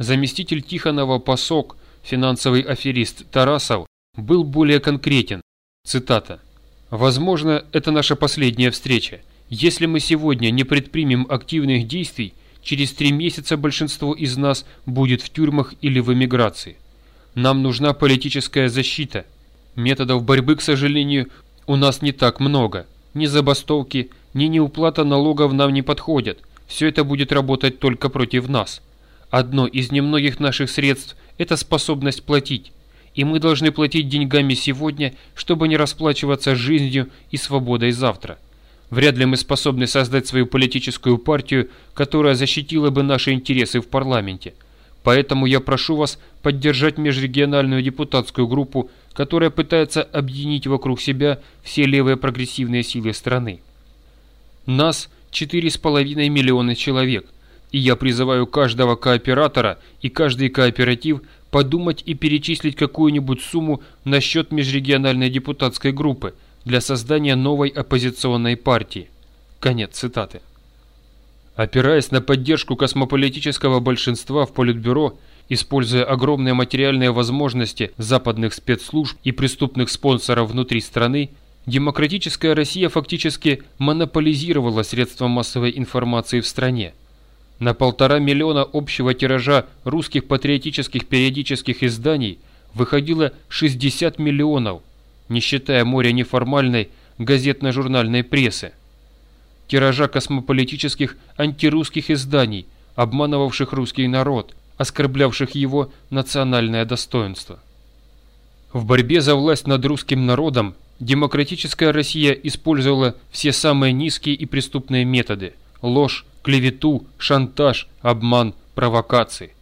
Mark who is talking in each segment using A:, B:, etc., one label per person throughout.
A: Заместитель Тихонова Пасок, финансовый аферист Тарасов, был более конкретен. Цитата. «Возможно, это наша последняя встреча. Если мы сегодня не предпримем активных действий, через три месяца большинство из нас будет в тюрьмах или в эмиграции. Нам нужна политическая защита. Методов борьбы, к сожалению, у нас не так много. Ни забастовки, ни неуплата налогов нам не подходят. Все это будет работать только против нас. Одно из немногих наших средств – это способность платить. И мы должны платить деньгами сегодня, чтобы не расплачиваться жизнью и свободой завтра. Вряд ли мы способны создать свою политическую партию, которая защитила бы наши интересы в парламенте. Поэтому я прошу вас поддержать межрегиональную депутатскую группу, которая пытается объединить вокруг себя все левые прогрессивные силы страны. Нас 4,5 миллиона человек, и я призываю каждого кооператора и каждый кооператив подумать и перечислить какую-нибудь сумму на счет межрегиональной депутатской группы для создания новой оппозиционной партии. Конец цитаты. Опираясь на поддержку космополитического большинства в Политбюро, используя огромные материальные возможности западных спецслужб и преступных спонсоров внутри страны, демократическая Россия фактически монополизировала средства массовой информации в стране. На полтора миллиона общего тиража русских патриотических периодических изданий выходило 60 миллионов, не считая моря неформальной газетно-журнальной прессы. Тиража космополитических антирусских изданий, обманывавших русский народ, оскорблявших его национальное достоинство. В борьбе за власть над русским народом демократическая Россия использовала все самые низкие и преступные методы – ложь, клевету, шантаж, обман, провокации.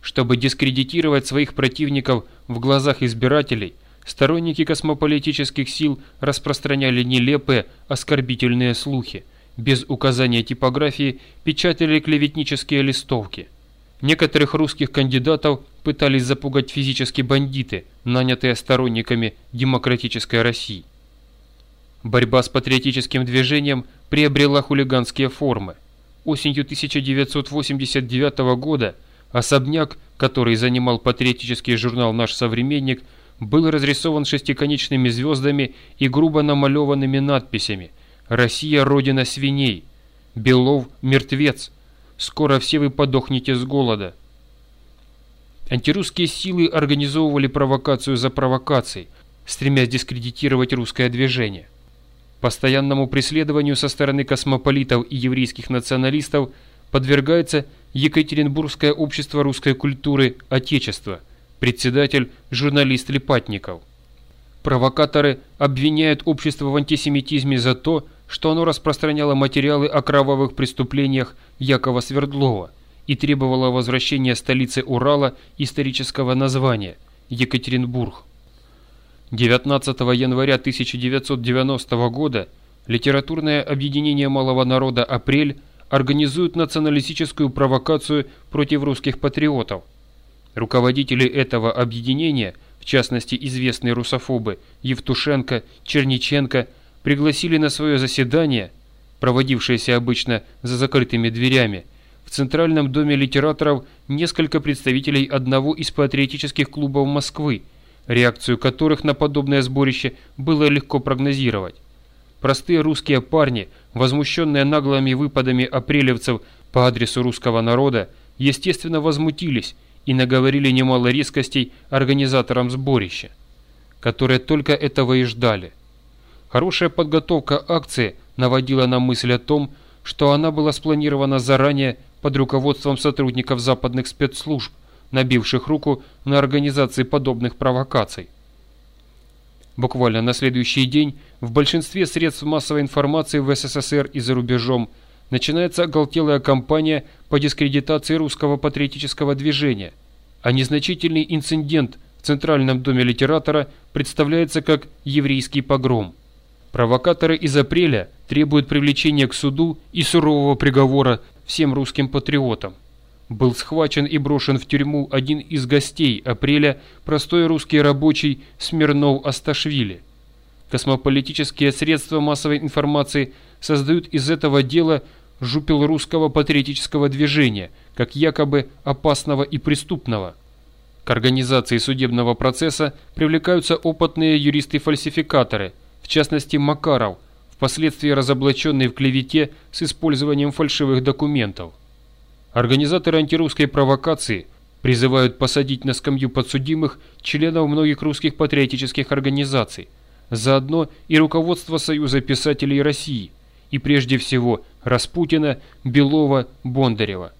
A: Чтобы дискредитировать своих противников в глазах избирателей, сторонники космополитических сил распространяли нелепые, оскорбительные слухи, без указания типографии печатали клеветнические листовки. Некоторых русских кандидатов пытались запугать физически бандиты, нанятые сторонниками демократической России. Борьба с патриотическим движением приобрела хулиганские формы – осенью 1989 года особняк, который занимал патриотический журнал «Наш современник», был разрисован шестиконечными звездами и грубо намалеванными надписями «Россия – родина свиней», «Белов – мертвец», «Скоро все вы подохнете с голода». Антирусские силы организовывали провокацию за провокацией, стремясь дискредитировать русское движение – Постоянному преследованию со стороны космополитов и еврейских националистов подвергается Екатеринбургское общество русской культуры «Отечество», председатель журналист Липатников. Провокаторы обвиняют общество в антисемитизме за то, что оно распространяло материалы о кровавых преступлениях Якова Свердлова и требовало возвращения столицы Урала исторического названия – Екатеринбург. 19 января 1990 года литературное объединение малого народа «Апрель» организует националистическую провокацию против русских патриотов. Руководители этого объединения, в частности известные русофобы Евтушенко, Черниченко, пригласили на свое заседание, проводившееся обычно за закрытыми дверями, в Центральном доме литераторов несколько представителей одного из патриотических клубов Москвы – реакцию которых на подобное сборище было легко прогнозировать. Простые русские парни, возмущенные наглыми выпадами апрелевцев по адресу русского народа, естественно возмутились и наговорили немало резкостей организаторам сборища, которые только этого и ждали. Хорошая подготовка акции наводила на мысль о том, что она была спланирована заранее под руководством сотрудников западных спецслужб, набивших руку на организации подобных провокаций. Буквально на следующий день в большинстве средств массовой информации в СССР и за рубежом начинается оголтелая кампания по дискредитации русского патриотического движения, а незначительный инцидент в Центральном доме литератора представляется как еврейский погром. Провокаторы из апреля требуют привлечения к суду и сурового приговора всем русским патриотам был схвачен и брошен в тюрьму один из гостей апреля, простой русский рабочий Смирнов Асташвили. Космополитические средства массовой информации создают из этого дела жупел русского патриотического движения, как якобы опасного и преступного. К организации судебного процесса привлекаются опытные юристы-фальсификаторы, в частности Макаров, впоследствии разоблаченный в клевете с использованием фальшивых документов. Организаторы антирусской провокации призывают посадить на скамью подсудимых членов многих русских патриотических организаций, заодно и руководство Союза писателей России, и прежде всего Распутина, Белова, Бондарева.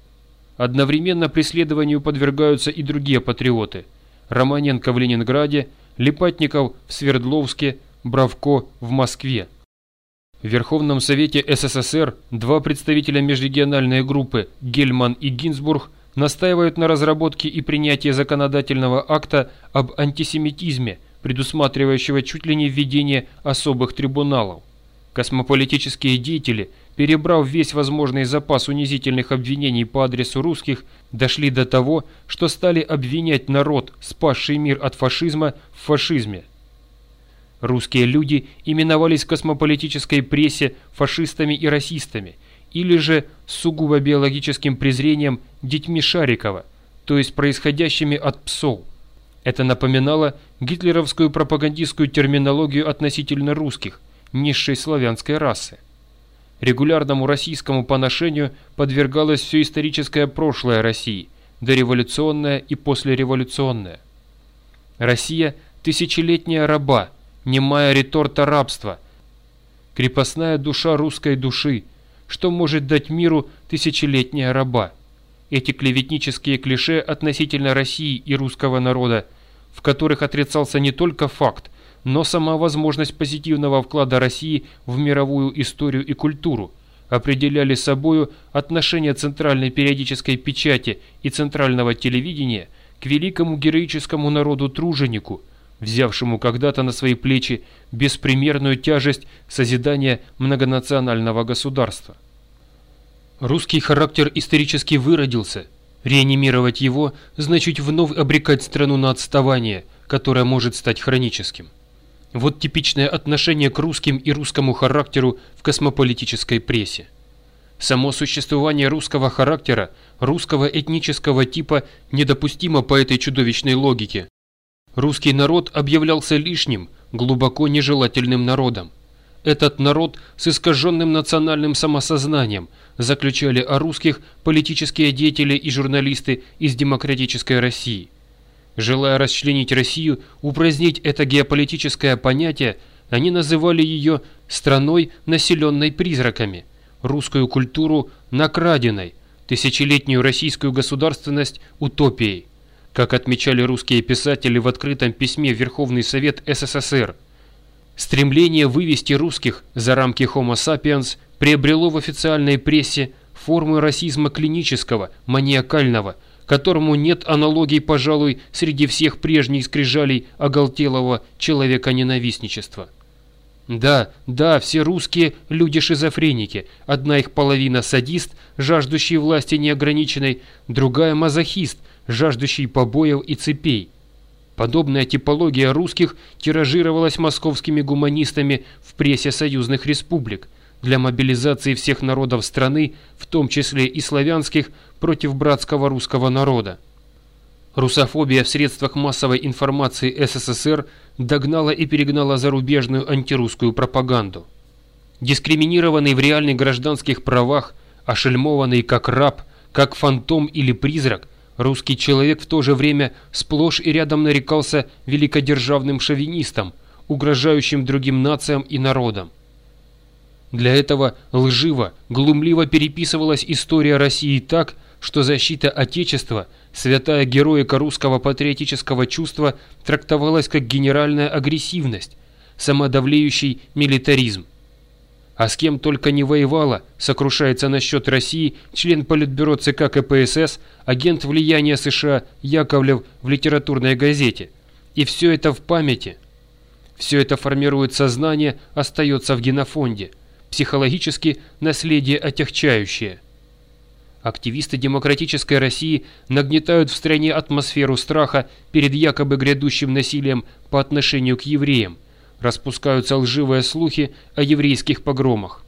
A: Одновременно преследованию подвергаются и другие патриоты – Романенко в Ленинграде, Липатников в Свердловске, Бравко в Москве. В Верховном Совете СССР два представителя межрегиональной группы Гельман и Гинзбург настаивают на разработке и принятии законодательного акта об антисемитизме, предусматривающего чуть ли не введение особых трибуналов. Космополитические деятели, перебрав весь возможный запас унизительных обвинений по адресу русских, дошли до того, что стали обвинять народ, спасший мир от фашизма, в фашизме. Русские люди именовались в космополитической прессе фашистами и расистами, или же сугубо биологическим презрением детьми Шарикова, то есть происходящими от псов. Это напоминало гитлеровскую пропагандистскую терминологию относительно русских, низшей славянской расы. Регулярному российскому поношению подвергалось все историческое прошлое России, дореволюционное и послереволюционное. Россия – тысячелетняя раба, немая реторта рабства, крепостная душа русской души, что может дать миру тысячелетняя раба. Эти клеветнические клише относительно России и русского народа, в которых отрицался не только факт, но сама возможность позитивного вклада России в мировую историю и культуру определяли собою отношение центральной периодической печати и центрального телевидения к великому героическому народу-труженику, взявшему когда-то на свои плечи беспримерную тяжесть созидания многонационального государства. Русский характер исторически выродился. Реанимировать его значит вновь обрекать страну на отставание, которое может стать хроническим. Вот типичное отношение к русским и русскому характеру в космополитической прессе. Само существование русского характера, русского этнического типа недопустимо по этой чудовищной логике. Русский народ объявлялся лишним, глубоко нежелательным народом. Этот народ с искаженным национальным самосознанием заключали о русских политические деятели и журналисты из демократической России – Желая расчленить Россию, упразднить это геополитическое понятие, они называли ее «страной, населенной призраками», русскую культуру «накраденной», тысячелетнюю российскую государственность «утопией», как отмечали русские писатели в открытом письме Верховный Совет СССР. Стремление вывести русских за рамки Homo sapiens приобрело в официальной прессе формы расизма клинического, маниакального – которому нет аналогий, пожалуй, среди всех прежних скрижалей оголтелого человека-ненавистничества. Да, да, все русские люди-шизофреники, одна их половина садист, жаждущий власти неограниченной, другая мазохист, жаждущий побоев и цепей. Подобная типология русских тиражировалась московскими гуманистами в прессе союзных республик для мобилизации всех народов страны, в том числе и славянских, против братского русского народа. Русофобия в средствах массовой информации СССР догнала и перегнала зарубежную антирусскую пропаганду. Дискриминированный в реальных гражданских правах, ошельмованный как раб, как фантом или призрак, русский человек в то же время сплошь и рядом нарекался великодержавным шовинистом, угрожающим другим нациям и народам. Для этого лживо, глумливо переписывалась история России так, что защита Отечества, святая героика русского патриотического чувства, трактовалась как генеральная агрессивность, самодавлеющий милитаризм. А с кем только не воевала, сокрушается насчет России член Политбюро ЦК КПСС, агент влияния США Яковлев в литературной газете. И все это в памяти. Все это формирует сознание, остается в генофонде. Психологически наследие отягчающее – Активисты демократической России нагнетают в стране атмосферу страха перед якобы грядущим насилием по отношению к евреям, распускаются лживые слухи о еврейских погромах.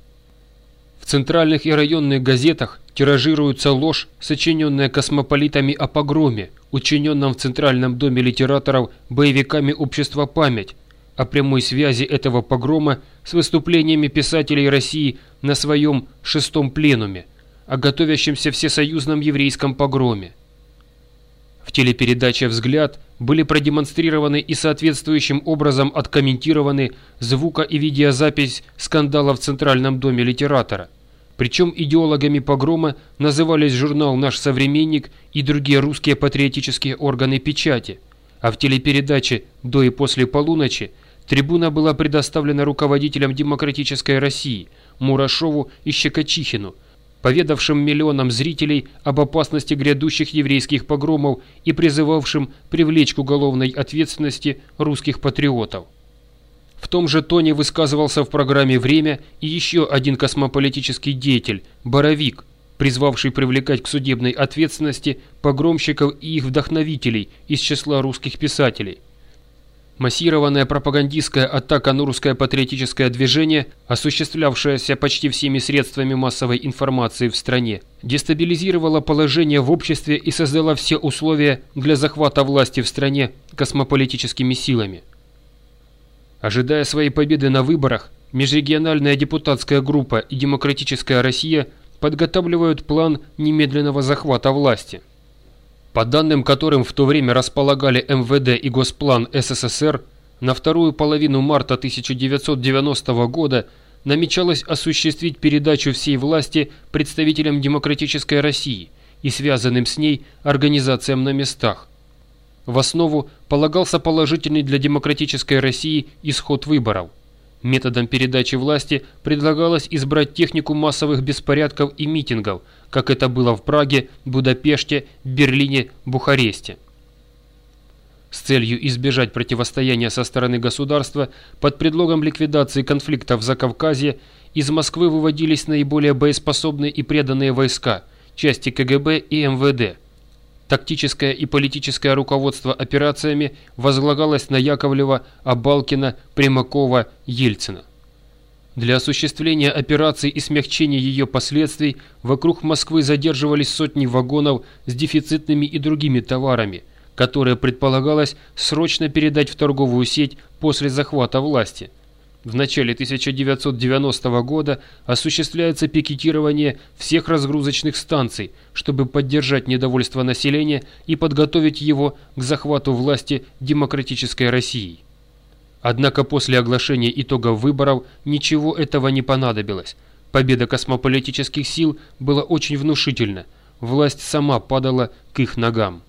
A: В центральных и районных газетах тиражируется ложь, сочиненная космополитами о погроме, учиненном в Центральном доме литераторов боевиками общества «Память», о прямой связи этого погрома с выступлениями писателей России на своем шестом пленуме, о готовящемся всесоюзном еврейском погроме. В телепередаче «Взгляд» были продемонстрированы и соответствующим образом откомментированы звука- и видеозапись скандала в Центральном доме литератора. Причем идеологами погрома назывались журнал «Наш современник» и другие русские патриотические органы печати, а в телепередаче «До и после полуночи» трибуна была предоставлена руководителям демократической России Мурашову и Щекочихину – поведавшим миллионам зрителей об опасности грядущих еврейских погромов и призывавшим привлечь к уголовной ответственности русских патриотов. В том же тоне высказывался в программе «Время» и еще один космополитический деятель – Боровик, призвавший привлекать к судебной ответственности погромщиков и их вдохновителей из числа русских писателей – Массированная пропагандистская атака на русское патриотическое движение, осуществлявшаяся почти всеми средствами массовой информации в стране, дестабилизировала положение в обществе и создала все условия для захвата власти в стране космополитическими силами. Ожидая своей победы на выборах, межрегиональная депутатская группа и Демократическая Россия подготавливают план немедленного захвата власти – по данным которым в то время располагали МВД и Госплан СССР, на вторую половину марта 1990 года намечалось осуществить передачу всей власти представителям демократической России и связанным с ней организациям на местах. В основу полагался положительный для демократической России исход выборов – Методом передачи власти предлагалось избрать технику массовых беспорядков и митингов, как это было в Праге, Будапеште, Берлине, Бухаресте. С целью избежать противостояния со стороны государства под предлогом ликвидации конфликтов в Закавказье из Москвы выводились наиболее боеспособные и преданные войска, части КГБ и МВД – Тактическое и политическое руководство операциями возлагалось на Яковлева, Абалкина, Примакова, Ельцина. Для осуществления операции и смягчения ее последствий вокруг Москвы задерживались сотни вагонов с дефицитными и другими товарами, которые предполагалось срочно передать в торговую сеть после захвата власти – в начале 1990 года осуществляется пикетирование всех разгрузочных станций, чтобы поддержать недовольство населения и подготовить его к захвату власти демократической России. Однако после оглашения итогов выборов ничего этого не понадобилось. Победа космополитических сил была очень внушительна, власть сама падала к их ногам.